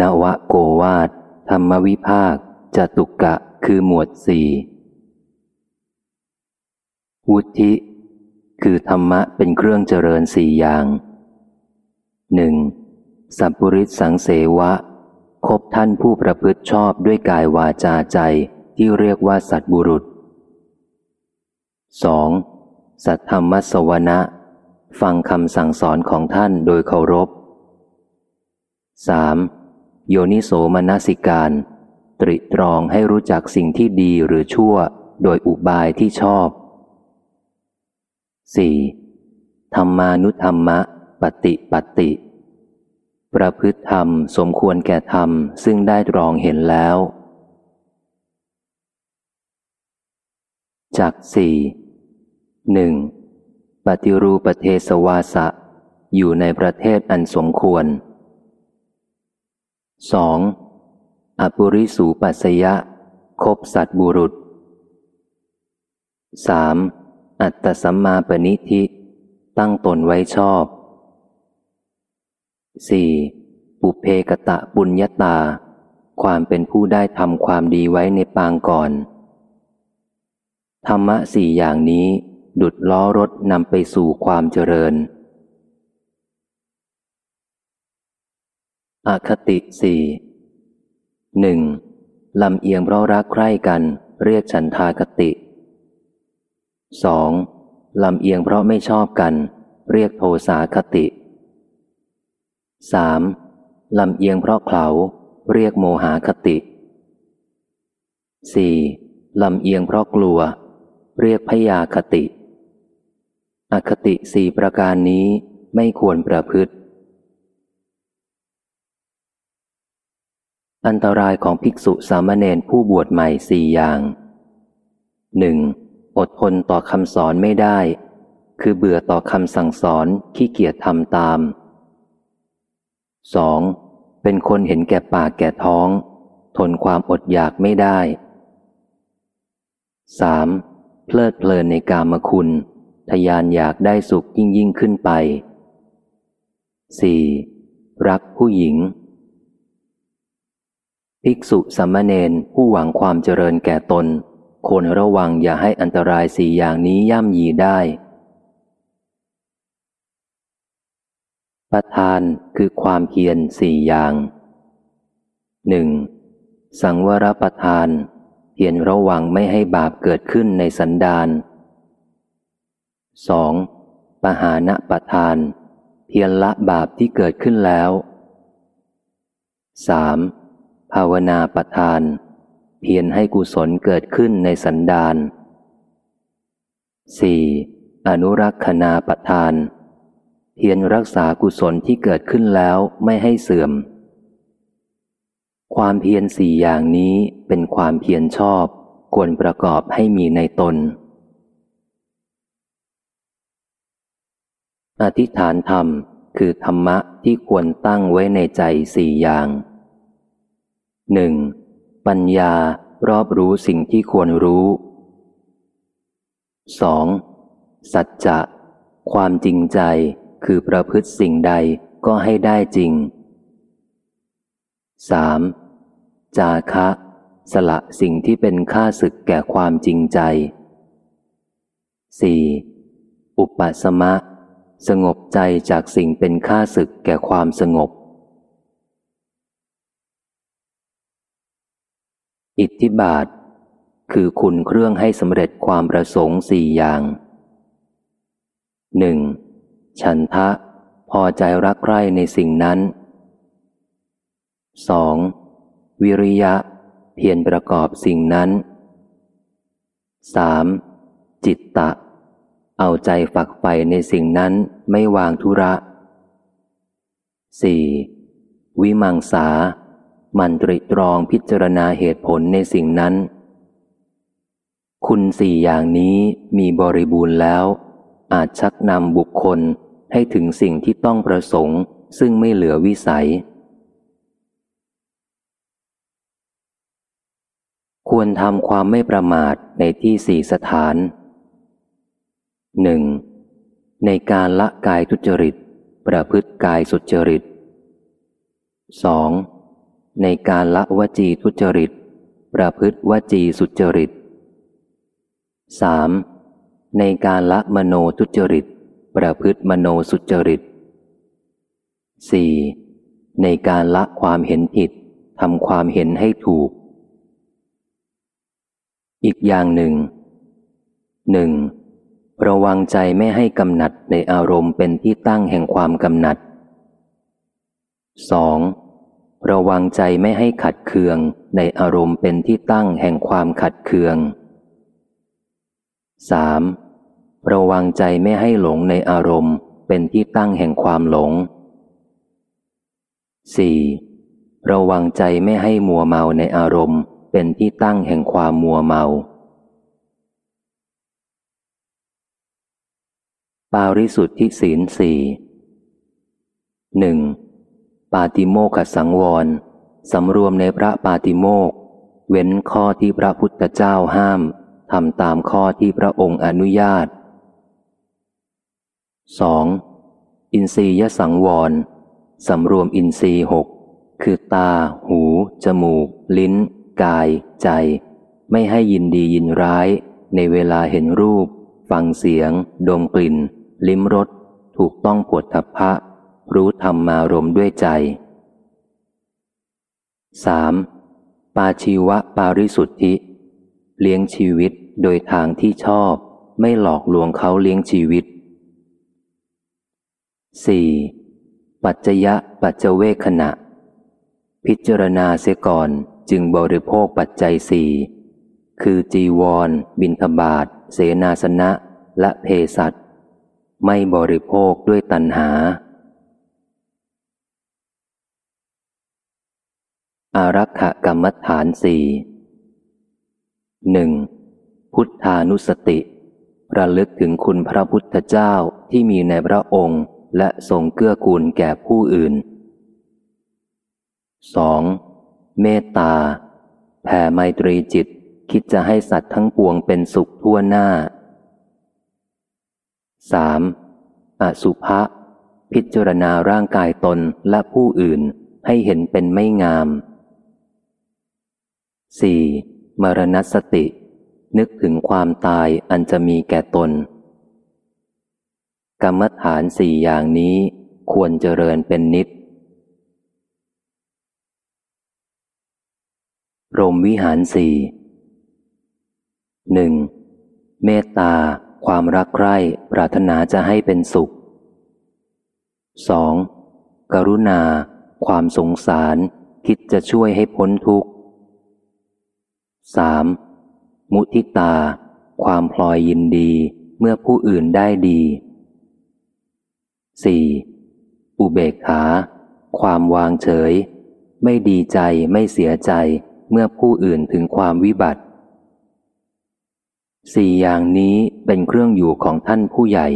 นวโกวาท ธรรมวิภาคจตุกะคือหมวดสี่วุธิ คือธรรมะเป็นเครื่องเจริญสี่อย่างหนึ่งสัพปริสังเสวะ คบท่านผู้ประพฤติชอบด้วยกายวาจาใจที่เรียกว่าสัตบุรุษ 2. สัตธรรมสวนะ ฟังคำสั่งสอนของท่านโดยเคารพ 3. โยนิโสมนสิการ ตริตรองให้รู้จักสิ่งที่ดีหรือชั่ว โดยอุบายที่ชอบ 4. ธรรมานุธรรมะ ปฏิปฏิประพฤติธรรมสมควรแก่ธรรม ซึ่งได้ตรองเห็นแล้วจากสี่หนึ่งปฏิรูปเทสวาสะ อยู่ในประเทศอันสมควร 2. อปุริสูปัสยะ คบสัตบุรุษ 3. อัตตสัมมาปณิธิ ตั้งตนไว้ชอบ 4. ปุเพกตะปุญญาตา ความเป็นผู้ได้ทำความดีไว้ในปางก่อน ธรรมะสี่อย่างนี้ ดุดล้อรถนำไปสู่ความเจริญ อคติสี่หนึ่งลำเอียงเพราะรักใคร่กัน เรียกฉันทากติสองลำเอียงเพราะไม่ชอบกัน เรียกโทสาคติสามลำเอียงเพราะเขาเรียกโมหาคติสี่ลำเอียงเพราะกลัว เรียกพยาคติ อคติสี่ประการนี้ไม่ควรประพฤติ อันตรายของภิกษุสามเณรผู้บวชใหม่สี่อย่างหนึ่งอดทนต่อคำสอนไม่ได้ คือเบื่อต่อคำสั่งสอนขี้เกียจทำตามสองเป็นคนเห็นแก่ปากแก่ท้อง ทนความอดอยากไม่ได้สามเพลิดเพลินในกามคุณ ทยานอยากได้สุขยิ่งยิ่งขึ้นไปสี่รักผู้หญิง ภิกษุสัมมเนนผู้หวังความเจริญแก่ตนควรระวังอย่าให้อันตรายสี่อย่างนี้ย่ำยีได้ ประทานคือความเพียรสี่อย่างหนึ่งสังวรประทาน เพียรระวังไม่ให้บาปเกิดขึ้นในสันดานสองปหานะประทาน เพียรละบาปที่เกิดขึ้นแล้วสาม ภาวนาประทาน เพียรให้กุศลเกิดขึ้นในสันดาน 4. อนุรักษณาประทาน เพียรรักษากุศลที่เกิดขึ้นแล้วไม่ให้เสื่อม ความเพียรสี่อย่างนี้เป็นความเพียรชอบควรประกอบให้มีในตน อธิษฐานธรรมคือธรรมะที่ควรตั้งไว้ในใจสี่อย่าง หนึ่งปัญญารอบรู้สิ่งที่ควรรู้ 2. สัจจะ ความจริงใจคือประพฤติสิ่งใดก็ให้ได้จริง 3. จาคะ สละสิ่งที่เป็นค่าศึกแก่ความจริงใจ 4. อุปสมะ สงบใจจากสิ่งเป็นค่าศึกแก่ความสงบ อิทธิบาท คือคุณเครื่องให้สำเร็จความประสงค์สี่อย่างหนึ่งฉันทะ พอใจรักใคร่ในสิ่งนั้นสองวิริยะ เพียรประกอบสิ่งนั้นสามจิตตะ เอาใจฝักใฝ่ในสิ่งนั้นไม่วางธุระสี่วิมังสา มันตริตรองพิจารณาเหตุผลในสิ่งนั้น คุณสี่อย่างนี้มีบริบูรณ์แล้ว อาจชักนำบุคคลให้ถึงสิ่งที่ต้องประสงค์ ซึ่งไม่เหลือวิสัย ควรทำความไม่ประมาทในที่สี่สถานหนึ่งในการละกายทุจริต ประพฤติกายสุจริตสอง ในการละวจีทุจริต ประพฤติวจีสุจริต 3. ในการละมโนทุจริต ประพฤติมโนสุจริต 4. ในการละความเห็นผิดทำความเห็นให้ถูก อีกอย่างหนึ่งหนึ่งระวังใจไม่ให้กำหนัดในอารมณ์เป็นที่ตั้งแห่งความกำหนัด 2. ระวังใจไม่ให้ขัดเคืองในอารมณ์เป็นที่ตั้งแห่งความขัดเคือง 3. ระวังใจไม่ให้หลงในอารมณ์เป็นที่ตั้งแห่งความหลง 4. ระวังใจไม่ให้มัวเมาในอารมณ์เป็นที่ตั้งแห่งความมัวเมา ปาริสุทธิศีลสี่หนึ่ง ปาติโมขสังวร สำรวมในพระปาติโมก เว้นข้อที่พระพุทธเจ้าห้ามทำตามข้อที่พระองค์อนุญาต 2. อินทรียสังวร สำรวมอินทรีหกคือตา หู จมูก ลิ้น กาย ใจ ไม่ให้ยินดียินร้าย ในเวลาเห็นรูป ฟังเสียง ดมกลิ่น ลิ้มรส ถูกต้องปวดทัพพะ รู้ธรรมารมด้วยใจ 3. ปาชีวะปาริสุทธิ เลี้ยงชีวิตโดยทางที่ชอบ ไม่หลอกลวงเขาเลี้ยงชีวิต 4. ปัจจยะปัจเจเวขณะ พิจารณาเสียก่อนจึงบริโภคปัจจัยสี่คือจีวร บินทบาท เสนาสนะ และเพสัตไม่บริโภคด้วยตัณหา อารักขกรรมฐานสี่หนึ่งพุทธานุสติ ระลึกถึงคุณพระพุทธเจ้าที่มีในพระองค์และทรงเกื้อกูลแก่ผู้อื่น 2. เมตตา แผ่ไมตรีจิต คิดจะให้สัตว์ทั้งปวงเป็นสุขทั่วหน้า 3. อสุภะ พิจารณาร่างกายตนและผู้อื่นให้เห็นเป็นไม่งาม 4. มรณสติ นึกถึงความตายอันจะมีแก่ตน กรรมฐานสี่อย่างนี้ควรเจริญเป็นนิดรมวิหารสี่หนึ่งเมตตา ความรักใคร่ปรารถนาจะให้เป็นสุข 2. กรุณา ความสงสาร คิดจะช่วยให้พ้นทุกข์ 3. มุทิตา ความพลอยยินดีเมื่อผู้อื่นได้ดี 4. อุเบกขา ความวางเฉย ไม่ดีใจไม่เสียใจเมื่อผู้อื่นถึงความวิบัติสี่อย่างนี้เป็นเครื่องอยู่ของท่านผู้ใหญ่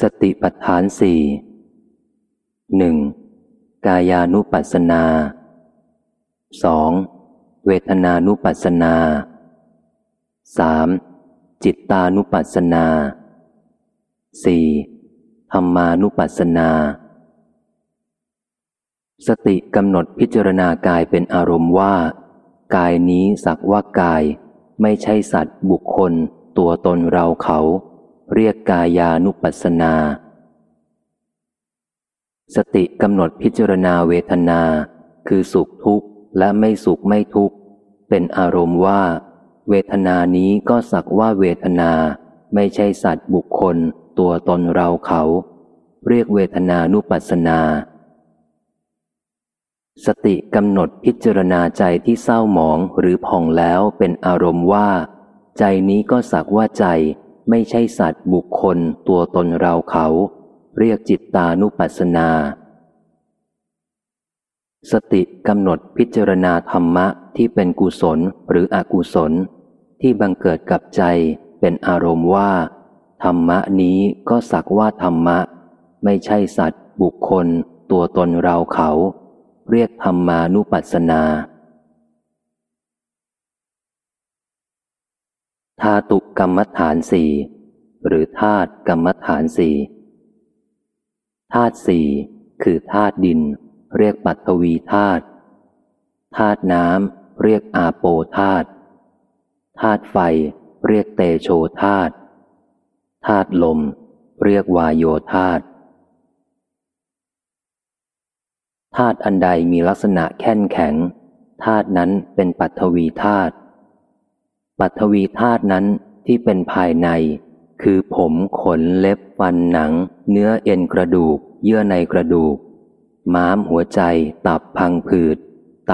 สติปัฏฐานสี่หนึ่ง กายานุปัสสนาสองเวทนานุปัสสนาสามจิตตานุปัสสนาสี่ธรรมานุปัสสนา สติกำหนดพิจารณากายเป็นอารมณ์ว่า กายนี้สักว่ากาย ไม่ใช่สัตว์บุคคล ตัวตนเราเขา เรียกกายานุปัสสนา สติกำหนดพิจารณาเวทนา คือสุขทุกข์และไม่สุขไม่ทุกข์ เป็นอารมณ์ว่า เวทนานี้ก็สักว่าเวทนา ไม่ใช่สัตว์บุคคล ตัวตนเราเขา เรียกเวทนานุปัสสนา สติกำหนดพิจารณาใจที่เศร้าหมองหรือผ่องแล้วเป็นอารมณ์ว่า ใจนี้ก็สักว่าใจ ไม่ใช่สัตว์บุคคล ตัวตนเราเขา เรียกจิตตานุปัสสนา สติกำหนดพิจารณาธรรมะที่เป็นกุศลหรืออกุศล ที่บังเกิดกับใจเป็นอารมณ์ว่า ธรรมะนี้ก็สักว่าธรรมะ ไม่ใช่สัตว์ บุคคล ตัวตนเราเขา เรียกธรรมานุปัสสนาธาตุกรรมฐานสี่หรือธาตุกรรมฐานสี่ ธาตุสี่คือธาตุดิน เรียกปัทวีธาตุธาตุน้ำเรียกอาโปธาตุธาตุไฟ เรียกเตโชธาตุธาตุลม เรียกวายโยธาตุธาตุอันใดมีลักษณะแข็งแข็งธาตุนั้นเป็นปัทวีธาตุปัทวีธาตุนั้นที่เป็นภายใน คือผมขนเล็บฟันหนัง เนื้อเอ็นกระดูก เยื่อในกระดูก ม้ามหัวใจ ตับพังผืด ไต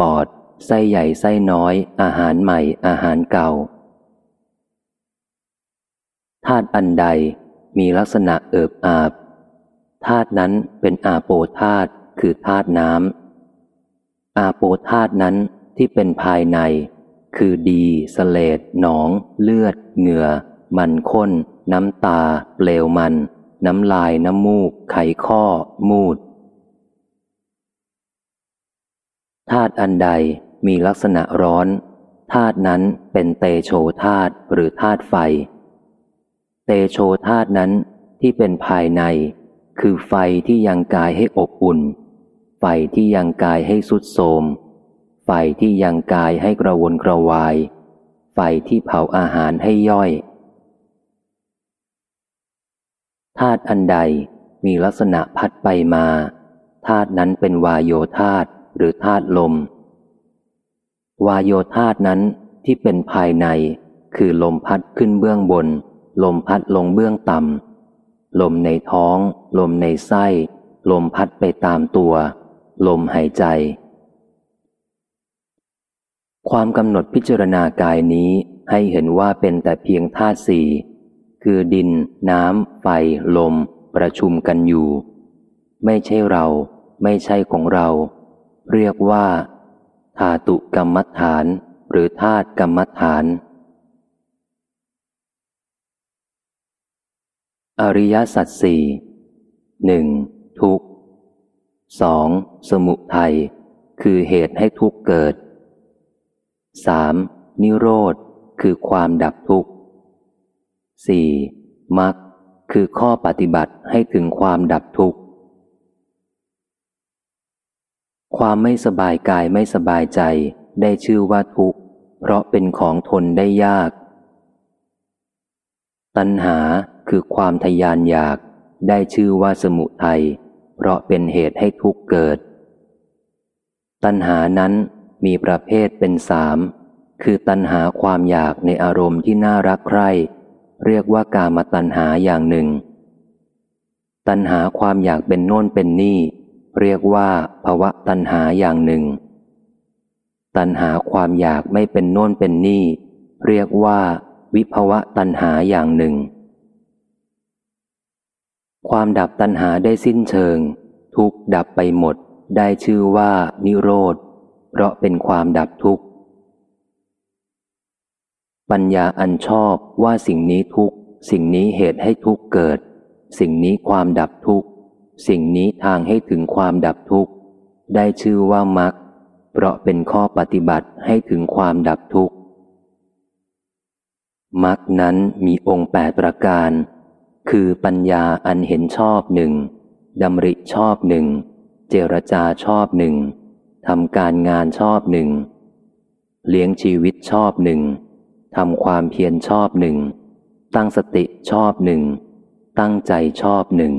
ปอด ไส้ใหญ่ไส้น้อย อาหารใหม่ อาหารเก่าธาตุอันใดมีลักษณะเอิบอาบธาตุนั้นเป็นอาโปธาตุคือธาตุน้ำอาโปธาตุนั้นที่เป็นภายใน คือดีสเลดหนอง เลือด เหงื่อ มันข้น น้ำตา เปลวมัน น้ำลายน้ำมูก ไขข้อ มูดธาตุอันใดมีลักษณะร้อนธาตุนั้นเป็นเตโชธาตุหรือธาตุไฟ เตโชธาตุนั้นที่เป็นภายใน คือไฟที่ยังกายให้อบอุ่น ไฟที่ยังกายให้สุดโทมไฟที่ยังกายให้กระวนกระวาย ไฟที่เผาอาหารให้ย่อย ธาตุอันใดมีลักษณะพัดไปมาธาตุนั้นเป็นวายโยธาตุหรือธาตุลม วายโยธาตุนั้นที่เป็นภายในคือลมพัดขึ้นเบื้องบน ลมพัดลงเบื้องต่ำลมในท้อง ลมในไส้ ลมพัดไปตามตัว ลมหายใจ ความกำหนดพิจารณากายนี้ให้เห็นว่าเป็นแต่เพียงธาตุสี่ คือดิน น้ำ ไฟ ลม ประชุมกันอยู่ ไม่ใช่เรา ไม่ใช่ของเรา เรียกว่าธาตุกรรมฐาน หรือธาตุกรรมฐาน อริยสัจสี่หนึ่งทุกสองสมุทัยคือเหตุให้ทุกเกิดสามนิโรธคือความดับทุกข์ สี่มรรคคือข้อปฏิบัติให้ถึงความดับทุกข์ ความไม่สบายกายไม่สบายใจได้ชื่อว่าทุกข์ เพราะเป็นของทนได้ยาก ตัณหาคือความทยานอยากได้ชื่อว่าสมุทัยเพราะเป็นเหตุให้ทุกข์เกิด ตัณหานั้นมีประเภทเป็นสามคือตัณหาความอยากในอารมณ์ที่น่ารักใคร่ เรียกว่ากามตัณหาอย่างหนึ่ง ตัณหาความอยากเป็นโน่นเป็นนี่ เรียกว่าภวะตัณหาอย่างหนึ่ง ตัณหาความอยากไม่เป็นโน่นเป็นนี่ เรียกว่า วิภวะตัณหาอย่างหนึ่ง ความดับตัณหาได้สิ้นเชิง ทุกดับไปหมด ได้ชื่อว่านิโรธ เพราะเป็นความดับทุกข์ ปัญญาอันชอบว่าสิ่งนี้ทุกสิ่งนี้เหตุให้ทุกเกิด สิ่งนี้ความดับทุกสิ่งนี้ทางให้ถึงความดับทุกได้ชื่อว่ามรรคเพราะเป็นข้อปฏิบัติให้ถึงความดับทุกข์มรรคนั้นมีองค์แปดประการ คือปัญญาอันเห็นชอบหนึ่งดำริชอบหนึ่ง เจรจาชอบหนึ่งทำการงานชอบหนึ่ง เลี้ยงชีวิตชอบหนึ่ง ทำความเพียรชอบหนึ่ง ตั้งสติชอบหนึ่ง ตั้งใจชอบหนึ่ง